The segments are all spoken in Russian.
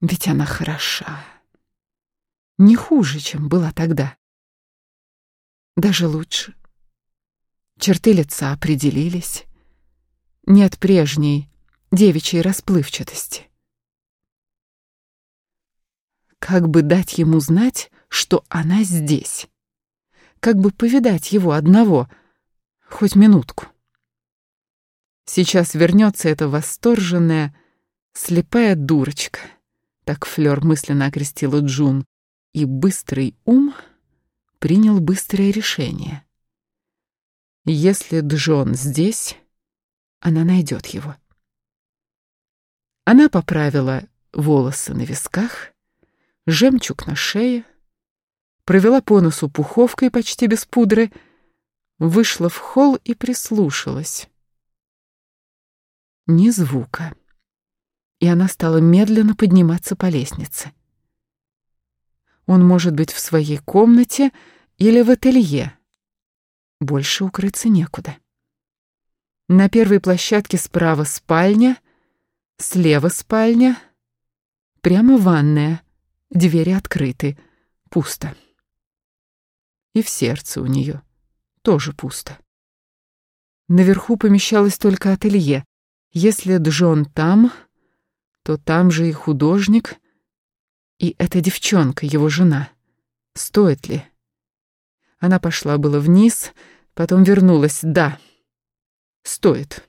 Ведь она хороша. Не хуже, чем была тогда. Даже лучше. Черты лица определились. Нет прежней девичьей расплывчатости. Как бы дать ему знать, что она здесь? Как бы повидать его одного, хоть минутку? Сейчас вернется эта восторженная, слепая дурочка, так Флёр мысленно окрестила Джун, и быстрый ум принял быстрое решение. Если Джон здесь, она найдет его. Она поправила волосы на висках, жемчуг на шее, провела по носу пуховкой почти без пудры, вышла в холл и прислушалась. Ни звука. И она стала медленно подниматься по лестнице. Он может быть в своей комнате или в ателье. Больше укрыться некуда. На первой площадке справа спальня, слева спальня, прямо ванная, двери открыты, пусто. И в сердце у нее тоже пусто. Наверху помещалось только ателье. Если Джон там, то там же и художник, и эта девчонка, его жена. Стоит ли? Она пошла было вниз, потом вернулась. Да, стоит.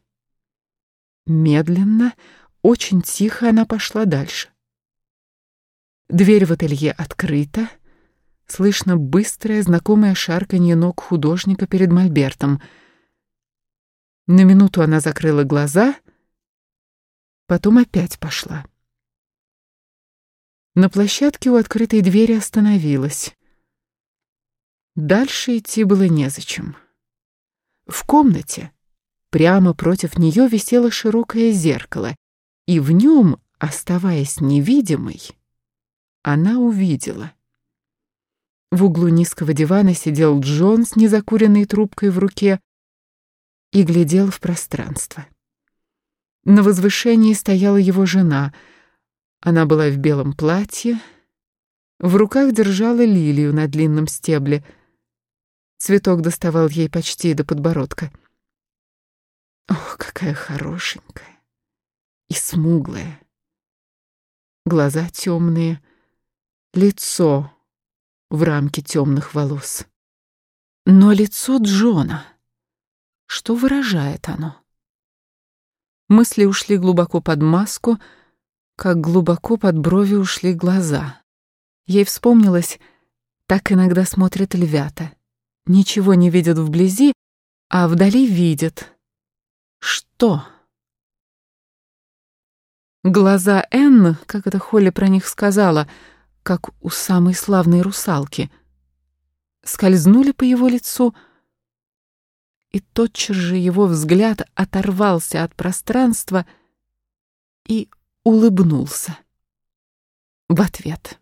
Медленно, очень тихо она пошла дальше. Дверь в ателье открыта. Слышно быстрое, знакомое шарканье ног художника перед мольбертом. На минуту она закрыла глаза, потом опять пошла. На площадке у открытой двери остановилась. Дальше идти было незачем. В комнате прямо против нее висело широкое зеркало, и в нем, оставаясь невидимой, она увидела. В углу низкого дивана сидел Джон с незакуренной трубкой в руке и глядел в пространство. На возвышении стояла его жена. Она была в белом платье, в руках держала лилию на длинном стебле — Цветок доставал ей почти до подбородка. Ох, какая хорошенькая и смуглая. Глаза темные, лицо в рамке темных волос. Но лицо Джона, что выражает оно? Мысли ушли глубоко под маску, как глубоко под брови ушли глаза. Ей вспомнилось, так иногда смотрят львята — ничего не видят вблизи, а вдали видят. Что? Глаза Энн, как это Холли про них сказала, как у самой славной русалки, скользнули по его лицу, и тотчас же его взгляд оторвался от пространства и улыбнулся в ответ.